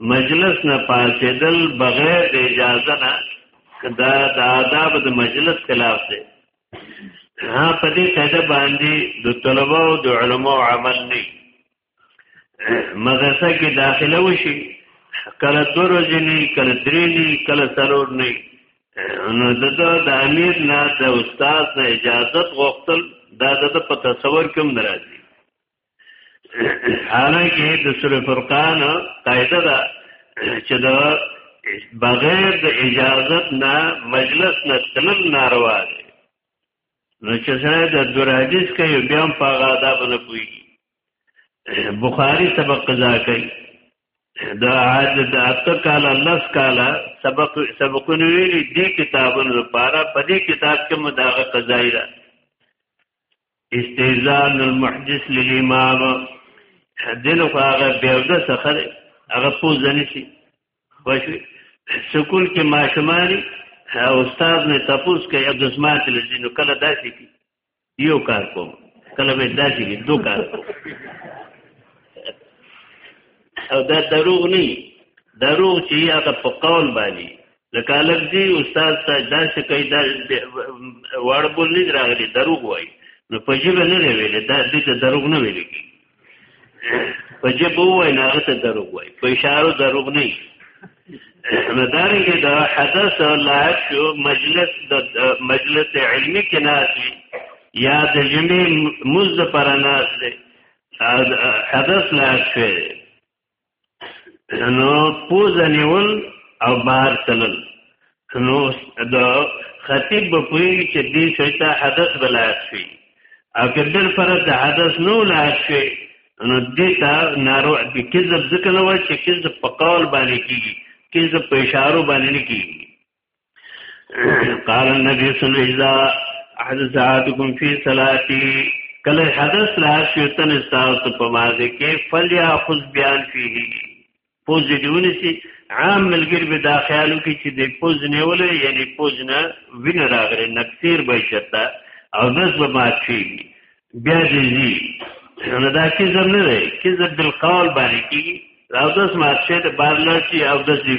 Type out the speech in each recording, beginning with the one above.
مجلس نه پاسېدل بغیر د اجازه نه دا د آداب د مجلس خلاف دی ها په دې قاعده باندې د طلبه او د علماو عمل نه مدرسه کې داخله وشي کله دو ورځې نه کله درې نه کله څلور نه نو د د امیر نه د استاد نه اجازه غوښتل دا د په تصور کې هم ناراضي حالانکه د سوره فرقان قاعده ده چې دا بغیر د اجازت نه مجلس نه تلل ناروا دی نو چې سره د دور حدیث کوي بیا هم په آداب نه کوي بخاری سبق قضا کوي دا عاد د اته کال لس کال سبق سبقونه ویلي دي کتابونو لپاره په دې کتاب کې مداغه قضایي ده استیزان المحدث للامام دنو خو هغه بیوده څخه دی هغه پوز نه شي خوښوي سکول کې ماشومانی استاد نه تپوس کوي عبد الرحمن تلزینو کله داسې کی یو کار کوم کله به داسې کی دو کار کوم او دا دروغ نه دروغ چې هغه په قول باندې د کالب دی استاد ته دا څه کوي دا وړ بول نه راغلی دروغ وای نو په جبه نه ویل دا دې ته دروغ نه ویل کی په جبه وای نه ته دروغ وای په اشاره دروغ نه نو دا رنګه دا حدث الله شو مجلس د مجلس علمی کې ناشي یا د جمعې مز پر ناس دی حدث لا شوی نو پوزه نیول او بهر تلل نو د خطیب به پوهېږي چې دې سړي ته حدث به لاس شي او که بل فرض د حدث نو لاس شي نو دې ته نارو د کذب ذکر نه وایي چې کذب په قول باندې کېږي کذب په اشارو باندې نه کېږي قال النبي صلى الله عليه وسلم اذا احدث احدكم في صلاتي کله حدث لا شیطان استاوت په مازه کې فلیاخذ بیان فيه پوز دیونه سي عام ملګری به دا خیالو کې چې د پوز نیولې یعنی پوز نه وین راغره نکثیر به شتا او نس به ماشي بیا دې نو دا کې زم نه دی کې زم بالقول باندې کې او داس ماشه د بارلا چې او داس دی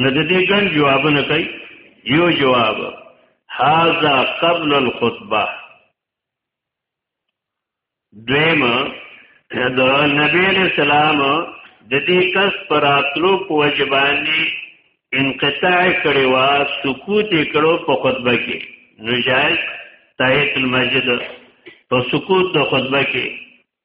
نو د دې ګڼ جوابونه کوي یو جواب هاذا قبل الخطبه دویم د نبی اسلام د دې کس پر اتلو په وجبانی انقطاع کړي وا سکوت کړو په خطبه کې نو جائز تایت المسجد په سکوت د خطبه کې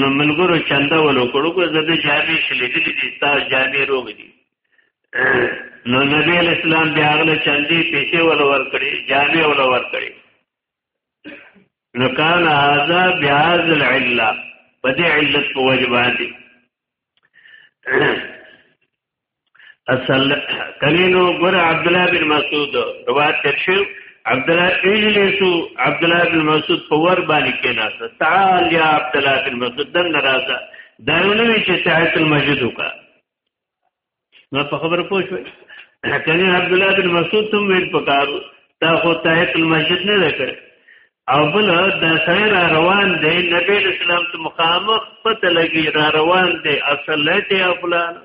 نو ملګرو چنده ولو کړو کو زه د جامع شلیدلې دي تا جامع روغ دي نو نبی اسلام بیا غله چندي پیسې ول ور کړې جامع ول ور کړې نو کان هذا بیاز العله په دې علت په وجباتي اصل کلینو ګور عبد الله بن مسعود روایت ترشیو عبد الله اجلسو عبد الله بن مسعود په ور باندې کېناسته تعال یا عبد الله بن مسعود دن راځه دا نه وی چې ساحت المسجد وکا نو په خبره پوه شو کله عبد الله بن مسعود تم ویل پکارو تا خو تاحت المسجد نه وکړ او بل دا سړی را روان دی نبی اسلام ته مخامخ پته لګي را روان دی اصل لټه یا فلان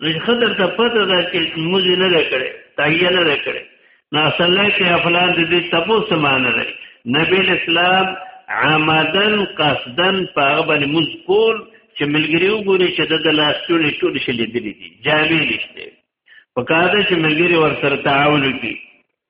نو خطر ته پته ده چې موږ نه لکړي تایه نه لکړي نو اصل لټه یا فلان دې تبو سمان نه نبی اسلام عمدن قصدن پاغه باندې موږ کول چې ملګری وګوري چې د لاستونې ټول شلې دي جامې نشته پکاره چې ملګری ورسره تعاون وکړي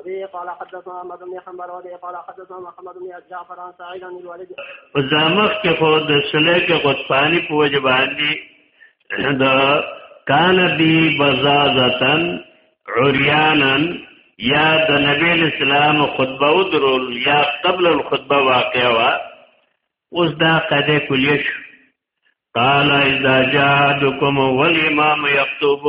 ابي قال حدثنا احمد بن حنبل ودي قال حدثنا محمد بن جعفر عن سعيد عن الوالد زمخ کې خو د سلیک غطفانی په وجه باندې د کان بی بزازتن عریانن یا د نبی اسلام خطبه او درول یا قبل الخطبه واقع وا اوس دا قاعده کلیه شو قال اذا جاءكم والامام يخطب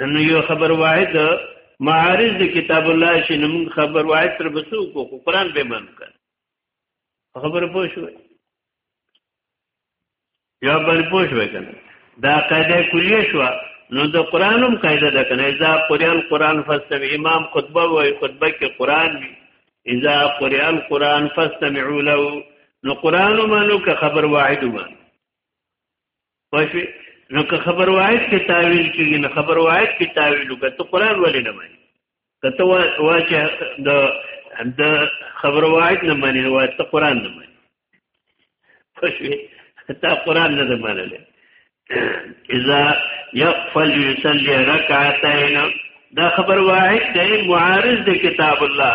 نو یو خبر واحد معارض د کتاب الله شي نو موږ خبر واحد تر بسو کو قرآن به من کړ خبر پوه شو یا بل پوه شو کنه دا قاعده کلیه شو نو د قران هم قاعده ده کنه اذا قرئ القران فاستمع امام خطبه وای خطبه کې قران وی اذا قرئ القران فاستمعوا له نو قران منو که خبر واحد ومن پښې نو که خبر واحد کې تعویل کېږي نو خبر واحد کې تعویل وکړه ته قرآن ولې نه مانی که ته وا چې د د خبر واحد نه مانی نو ته قرآن نه مانی پښې ته قرآن نه ده منلې اذا يقفل يصلي ركعتين دا خبر واحد دی معارض د کتاب الله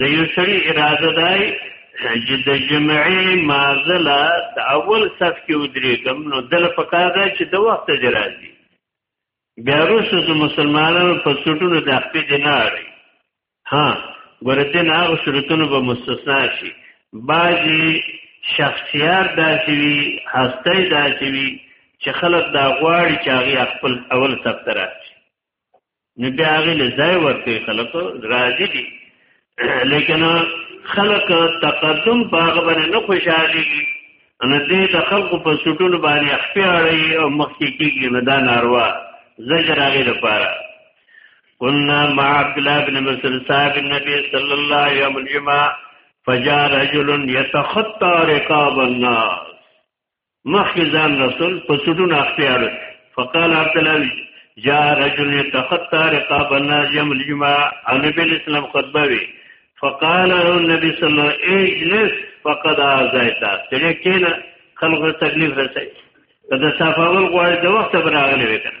د یو سړي اراده دای چې د جمعې مازله د اول صف کې ودرېږم نو دله په کار ده چې د وخت دی راځي بیا وروسته د مسلمانانو په سټونو د خپې دی نه اړي ها ګورته نه هغه شرطونه به مستثنا شي بعضي شخصیات داسې وي هستی داسې وي چې خلک دا غواړي چې هغه خپل اول صف ته راشي نو بیا هغه له ځای ورته خلک راضي دي لیکن خلک تقدم په هغه باندې نه خوشالي ان دې د خلکو په سټونو باندې خپې اړي او مخکې کېږي نه دا ناروا زجر هغه لپاره قلنا مع عبد الله بن مسعود صاحب النبي صلى الله عليه وسلم فجاء رجل يتخطى رقاب الناس مخکې ځان رسول په سټونو اختیار فقال عبد الله جاء رجل يتخطى رقاب الناس يوم الجمعه عن نبي الاسلام خطبه وی فقال النبي صلى الله عليه وسلم اجلس فقد ازيت تلې کېنه خلکو تکلیف رسي دا صفاول غواړي د وخت براغلی وکنه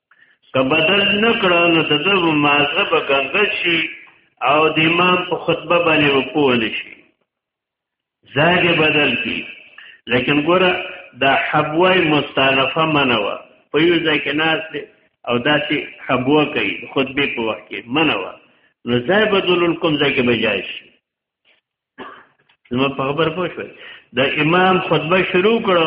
که بدل نکړه نو د ده مازغه به ګنګل شي او د امام په خطبه باندې وپوه نه شي ځای بدل کی لیکن ګوره دا حبوه مستانفه منوه په یو ځای کې ناس دی او داسې حبوه کوي خطبه په وخت کې منوه نو ځای بدلول کوم ځای کې بجای شي نو په خبر پوه شوي د امام خطبه شروع کړه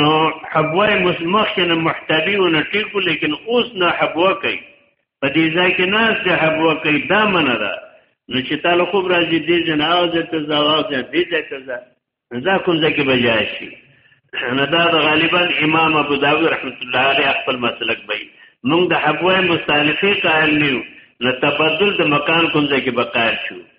نو حبوه مخکې نه محتبي و نه ټیکو لیکن اوس نه حبوه کوي په دې ځای کې ناس د حبوه کوي دا منه ده نو چې تعالی خوب راځي دې ځنه او دې ته ځواب دې دې ته ځه دا کوم ځای کې بجای شي نه دا غالبا امام ابو داود رحمت الله علیه خپل مسلک به موږ د حبوه مستالفه قائل نیو نو تبدل د مکان کوم ځای کې بقائل شو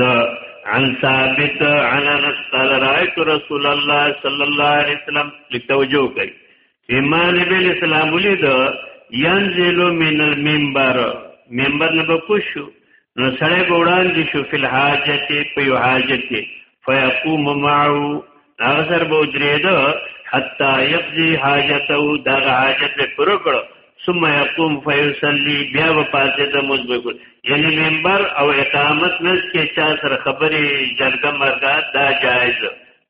دا عن ثابت عن انس قال رايت رسول الله صلى الله عليه وسلم لتوجه کوي ایمان بل اسلام ولید ينزل من المنبر منبر نه بکوشو نو سره ګوړان دي شو فل حاجت په یو حاجت کې فيقوم معه اغذر بو درید حتا يقضي حاجته دغه حاجت پر کړو ثم يقوم فيصلي بیا و پاتې د مزبکل یعنی منبر او اقامت نس کې چا سره خبرې جرګه مرګه دا جایز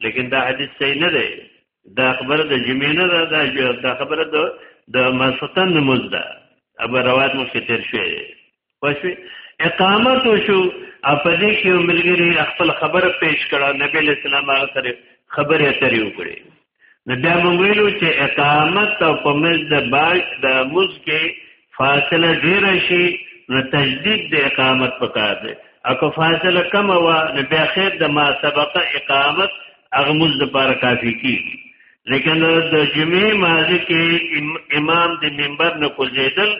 لیکن دا حدیث صحیح نه دی دا خبره د جمعې نه ده دا خبره د د مسوتن مزده ابو روایت مو کې تیر شوی پښوی اقامت شو اپدې کې یو ملګری خپل خبره پیش کړه نبی له سلام هغه سره خبرې اترې وکړي نو بیا موږ ویلو چې اقامت او په مز د باج د مز کې فاصله ډیره شي نو تجدید د اقامت پکار دی اکو فاصله کم وا نو بیا خیر د ما سبقه اقامت هغه موږ د پاره کافي کیږي لیکن د جمعې مازی کې امام د منبر نه کوزیدل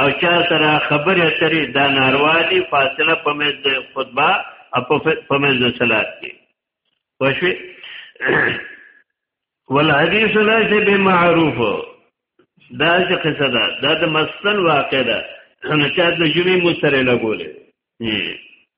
او چا سره خبرې اترې دا ناروا دي فاصله په مې د خطبه او په مې د صلات کې وشوي والحديث ليس بمعروف دا چې قصه ده دا د مسن واقع ده نه چا د جمعې مستره لګولې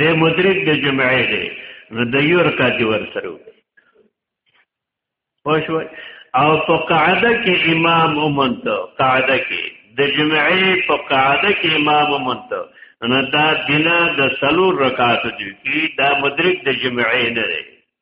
د مدرک د جمعې دی نو د یو رکعت ور سره وکړي خوش وای او په قاعده کې امام ومنته قاعده کې د جمعې په قاعده کې امام ومنته نو دا بنا د سلور رکعات دی دا مدرک د جمعې نه دی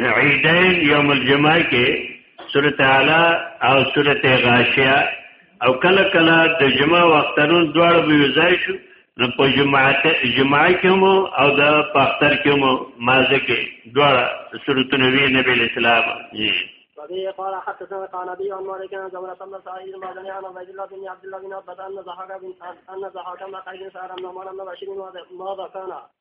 عیدین یوم الجمعه کې سورت اعلی او سورت غاشیه او کله کله د جمعه وخترون دواړه به یوځای شو نو په جمعه جمعه کې مو او د پختر کې مو مازه کې دواړه سورت نبی نبی اسلام جی وبه قال حدثنا قال ابي عن مالك عن زمرة بن سعيد المازني عن عبيد الله بن عبد الله بن عبد ان زحاك بن ان زحاك بن قيس سار من عمر بن بشير ماذا كان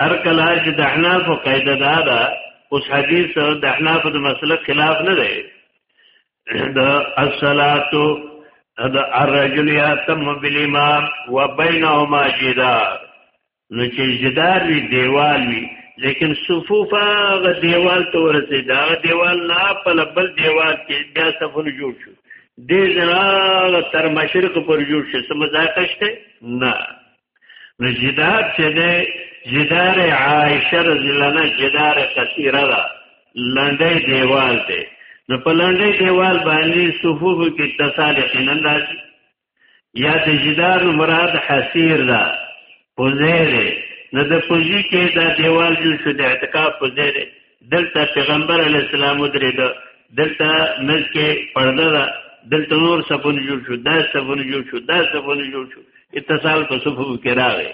هر کله چې د احناف قاعده دا ده اوس حدیث د احناف د مسلک خلاف نه دی د الصلات د الرجل یتم بالامام وبینهما جدار نو چې جدار وی دیوال وی لیکن صفوف هغه دیوال ته ورسې دا دیوال نه په بل دیوال کې بیا صفونه جوړ شو دې جنا تر مشرق پر جوړ شي سم ځای کشته نه نو جدار چې ده جدار عائشه رضی الله عنها جدار قصیره ده لنډه دیوال ده نو په لنډه دیوال باندې صفوف کې اتصال یقینا راځي یا د جدار مراد حسیر ده پوزیره نو د پوزی کې دا دیوال جوړ شو د اعتکاف پوزیره دلته پیغمبر علی السلام درې ده دلته مز کې پرده ده دلته نور سپون جوړ شو دا سپون جوړ شو دا سپون جوړ شو اتصال په صفو کې راغی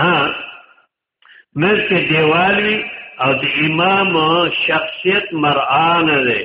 ها مز کې دیوال وی او د امام شخصیت مرآن دی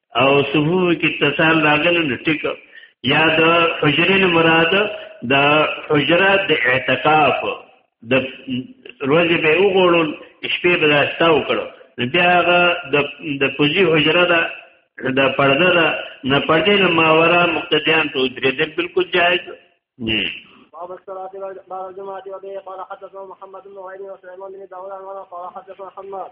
او صفوف کې اتصال راغلی نو ټیک یا د حجرې نه مراد د حجره د اعتکاف د ورځې به وګورل شپې به داستا وکړو بیا هغه د د پوزي حجره ده د پرده ده نه پردې نه ماورا مقتدیان ته درېدل بالکل جایز نه باب الصلاة بعد الجمعة وبه قال حدثنا محمد بن غير وسليمان بن داود عن قال حدثنا حماد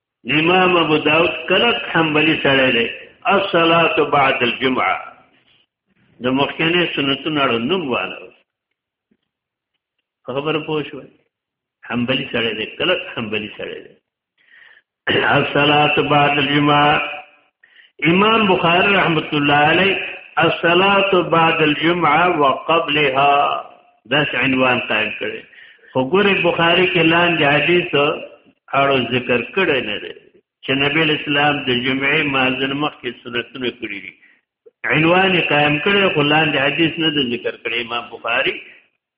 امام ابو داود کلک حنبلی سره دی الصلاه بعد الجمعه د مخکنه سنتونو اړه نوم وانه خبر پوه شو حنبلی سره دی کلک حنبلی سره دی الصلاه بعد الجمعه امام بخاری رحمت الله علیه الصلاه بعد الجمعه وقبلها داس عنوان قائم کړي خو ګوره بخاری کې لاندې حدیث اړو ذکر کړي نه دی چې نبی اسلام د جمعې مازن مخ کې سنتونه کړی دي عنوان قائم کړي خو لاندې حدیث نه دی ذکر کړي امام بخاری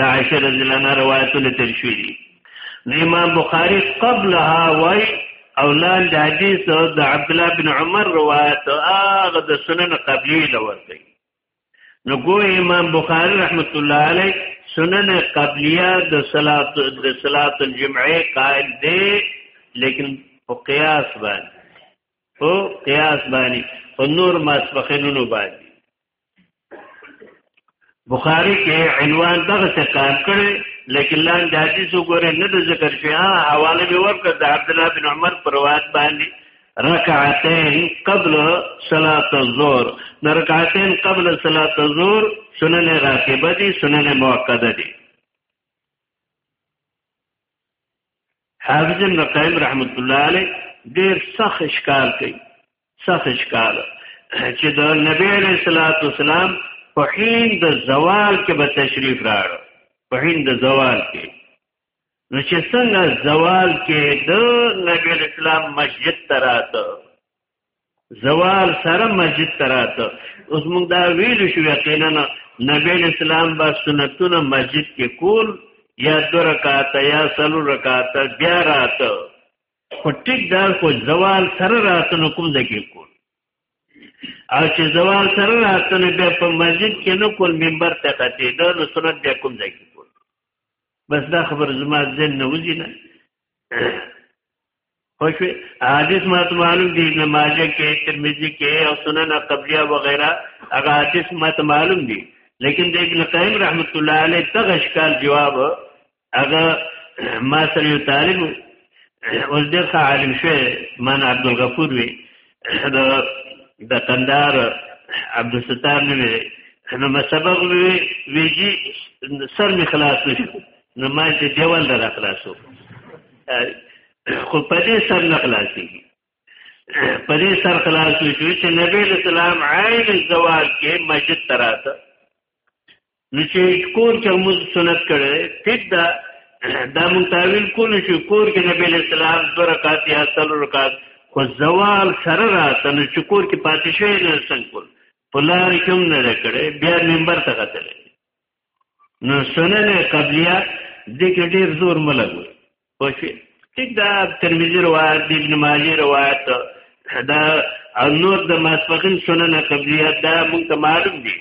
د عائشه رضی الله عنها روایتونه تر شوی دي نو امام بخاری قبلها وای او لال د حدیث د عبد الله بن عمر روایت هغه د سنن قبلی لور دی نو ګو امام بخاری رحمت الله علی سنن قبلیه د صلات د صلات الجمعه قائل دی لیکن په قیاس باندې او قیاس باندې او نور ماسپخینونو باندې بخاری کې عنوان دغه څه کار کړي لیکن لاندې حدیث وګوره نه د ذکر شي ها حواله به ورکړه د عبد الله بن عمر پر روایت باندې رکعتین قبل صلاه الظهر د رکعتین قبل صلاه الظهر سنن راتبه دي سنن مؤکده دي حافظ ابن قیم رحمت الله علیه ډیر سخت اشکال کوي سخت ښکار چې د نبی علیہ الصلوۃ والسلام په حین د زوال کې به تشریف راړ په حین د زوال کې نو چې څنګه زوال کې د نبی علیہ السلام مسجد تراته زوال سره مسجد تراته اوس موږ دا ویل شو یقینا نبی علیہ السلام با سنتونه مسجد کې کول یا دو رکعات یا سلو رکعات بیا راته خو ټیک دا کو زوال سره راتنو کوم ځکه کو او چې زوال سره راتنو بیا په مسجد کې نو کول منبر ته کته دا نو سنت بیا کوم ځکه کو بس دا خبر زما ځین نه وځي نه خوش حدیث مات معلوم دی ابن ماجه کې ترمذی کې او سنن قبلیه و غیره هغه حدیث مات معلوم دی لیکن د ابن قیم رحمت الله علیه تغشکال جواب هغه ما سره یو طالب اوس ډېر ښه عالم شوی مان عبدالغفور وي د د قندار عبدالستار نومې نو ما سبق وی ویجی سر می خلاص نشو نو ما چې دیوال در خلاصو خو په دې سر نه خلاصي په دې سر خلاص شو چې نبی اسلام عین زوال کې مسجد تراته نو چې کور کې موږ سنت کړي ټیک دا دا مون تعویل کول شو کور کې نبی له سلام دو رکعات یا سل رکعات خو زوال سره راته نو چې کور کې پاتې شوی نه څنګه کول پلار کوم نه کړي بیا منبر ته قتل نو سنن قبلیه د کې ډیر زور ملګو پښې ټیک دا ترمذی روایت دی ابن ماجه روایت دا او نور د ماسپخین سنن قبلیات دا مونږ ته معلوم دي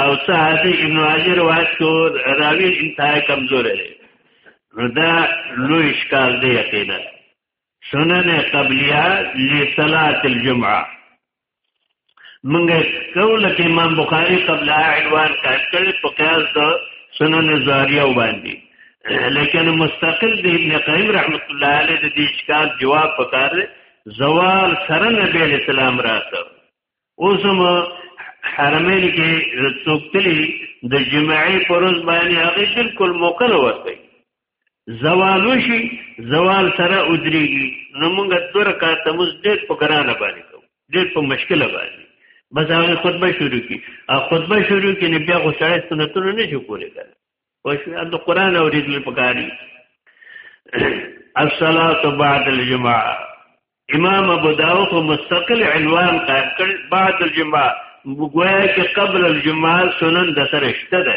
او صحابي ابن ماجه روایت کو راوی انتهای کمزور دی نو دا لوی اشکال دی یقینا سنن قبلیه لصلاه الجمعه منګه کو لکه امام بخاری قبل عنوان کړل په قیاس د سنن زاریه باندې لیکن مستقل د ابن قیم رحمت الله علیه د دې اشکال جواب پکار زوال سره نبی اسلام راته اوسم حرمین کې رڅوکتلی د جمعې پروز باندې هغه بالکل موکل ورته زوال وشي زوال سره ودرېږي نو موږ دوه رکعات موږ ډېر په ګرانه باندې کوو ډېر په مشکله باندې بس هغه خطبه شروع کی او خطبه شروع کی نه بیا خو سړی سنتونه نه شو کولی کړه او د قران اورېدل پکاري الصلاه بعد الجماعه امام ابو داود خو مستقل عنوان قائم کړ بعد الجماعه وګویا چې قبل الجماعه سنن د سره شته ده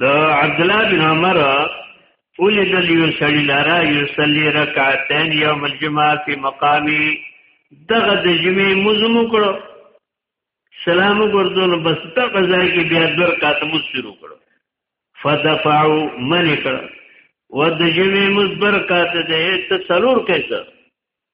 د عبد الله بن عمر اولد یصلی لرا یصلی رکعتین یوم الجمعه فی مقامی دغه د جمعې مزمو کړو سلام ګرځول بس ته قضا کې بیا در کاته مو شروع کړو فدفعوا من کړو و د جمعې مزبر کاته دې ته سلور کېسه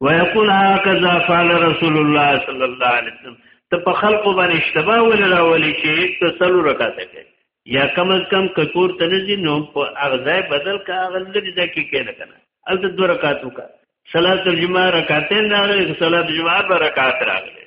ويقول هكذا فعل رسول الله صلى الله عليه وسلم ته په خلقو باندې اشتباه ول راولي چې تسل رکاته کوي یا کم از کم ککور ته نزي نو په اغزای بدل کا غلری ځکه کې نه کنه الته دو رکعات وکا صلات الجمعه رکعتین راغلي صلات الجمعه به رکعات راغلي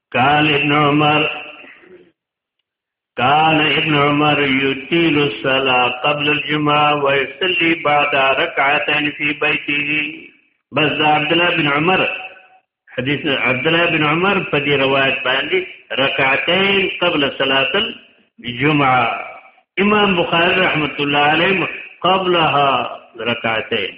کان ابن عمر کان ابن عمر یطیل الصلاة قبل الجمعه ويصلي بعد ركعتين في بيته بس دا عبد الله بن عمر حدیث عبد الله بن عمر په دې روایت باندې رکعتين قبل صلاه الجمعه امام بخاری رحمت الله علیه قبلها رکعتين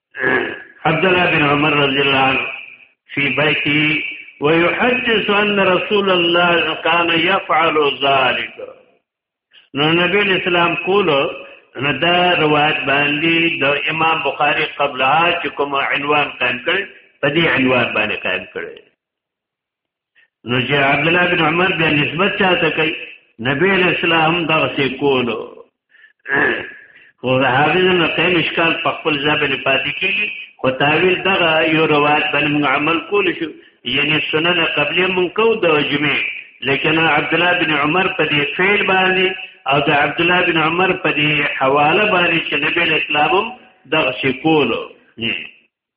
عبد الله بن عمر رضی الله عنه فی بیتی ويحدث ان رسول الله كان يفعل ذلك نو نبی اسلام کولو نو دا روایت باندې د امام بخاری قبل چې کوم عنوان قائم کړي په دې عنوان باندې قائم کړي نو چې عبد الله بن عمر بیا نسبت چاته کوي نبی اسلام دا څه کولو خو هغه نه قیم اشکال په خپل ځای باندې پاتې کیږي خو تعویل دغه یو روایت باندې موږ عمل کول شو یعنی سنن قبلی موږ کو د جمعې لیکن عبد الله بن عمر په دې فعل باندې او د عبد الله بن عمر په دې حواله باندې چې نبی اسلام دغه څه کولو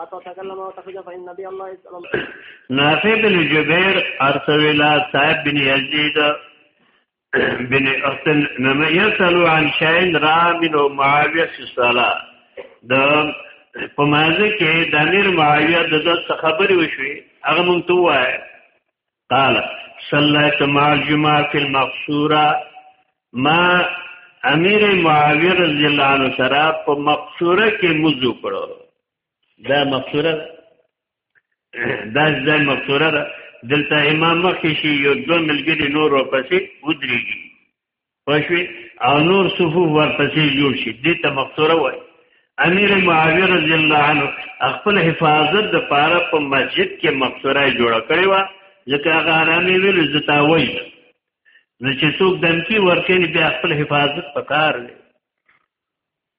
حتى تكلم وتخرج فإن نبي الله صلى الله عليه وسلم نافع بن جبير أرسولا صاحب بن يزيد بن أحسن نما يسأل عن شيء را من معاوية في الصلاة د په مازه کې د امیر معاویه د د خبرې وشوي هغه مونږ ته وایي قال صليت مع الجماعه في المقصوره ما امیر معاویه رضی الله عنه سره په مقصوره کې موضوع کړو دا مقصوره دا ځای مقصوره ده دلته امام مخکې شي یو دوه ملګري نور ورپسې ودرېږي پښوی او نور صفوف ورپسې جوړ شي دې ته مقصوره وای امیر معاویه رضی الله عنه خپل حفاظت د پاره په پا مسجد کې مقصوره جوړ کړی و ځکه هغه آرامي ویل زتا وای نو چې څوک دمکی ورکړي بیا خپل حفاظت پکار دی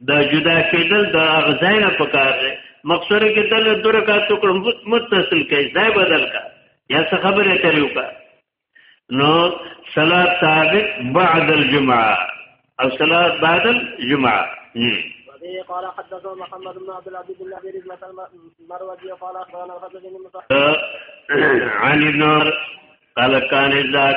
دا جدا کېدل دا غځای نه پکار دی مقصره کې دل درکات کړم متصل کې ځای بدل کا یا څه خبره کوي کا نو صلات ثابت بعد الجمعه او صلات بعد الجمعه وبه قال حدثنا محمد بن عبد العزيز بن ابي رزمة المروزي قال اخبرنا الحسن بن عن النور قال كان ذاك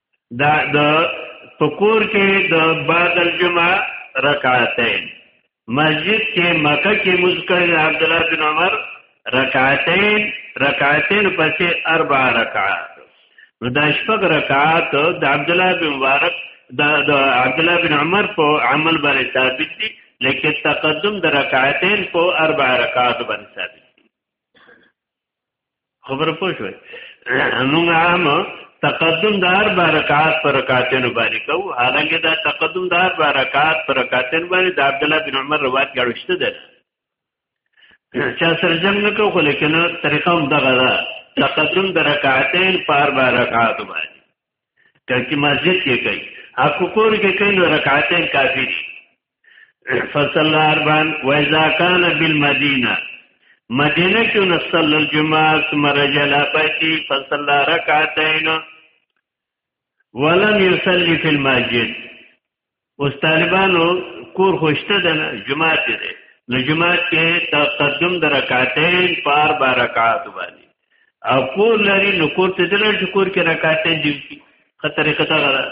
دا د پکور کې د بعد الجمعه رکعتین مسجد کې مکه کې مذکر عبد الله بن عمر رکعتین رکعتین پسې اربع رکعات نو دا شپږ رکعات د عبد الله بن مبارک د عبد الله بن عمر په عمل باندې ثابت دي لیکن تقدم د رکعتین په اربع رکعات باندې ثابت خبره پوه شوي موږ عام تقدم د هر برکات پر رکعتین باندې کوو حالانکه دا تقدم د هر برکات پر رکعتین باندې د عبد الله بن عمر روایت غړشته ده چا سره جمع نه کوو خو لیکن طریقه هم دغه ده تقدم د رکعتین پر برکات باندې کله چې مسجد کې کوي اکو کور کې کوي نو رکعتین کافی دي فصل اربان و اذا کان بالمدینه مدینه کې نو صلی الجمعه ثم رجل بیتی فصل رکعتین ولم یصلی فی المسجد اوس طالبانو کور خوشته ده جمعه ته ده نو جمعه کې تقدم د رکعتین پار با رکعات باندې او کور لري نو کور ته دلر چې کور کې رکعتین دی خطرې خطر ده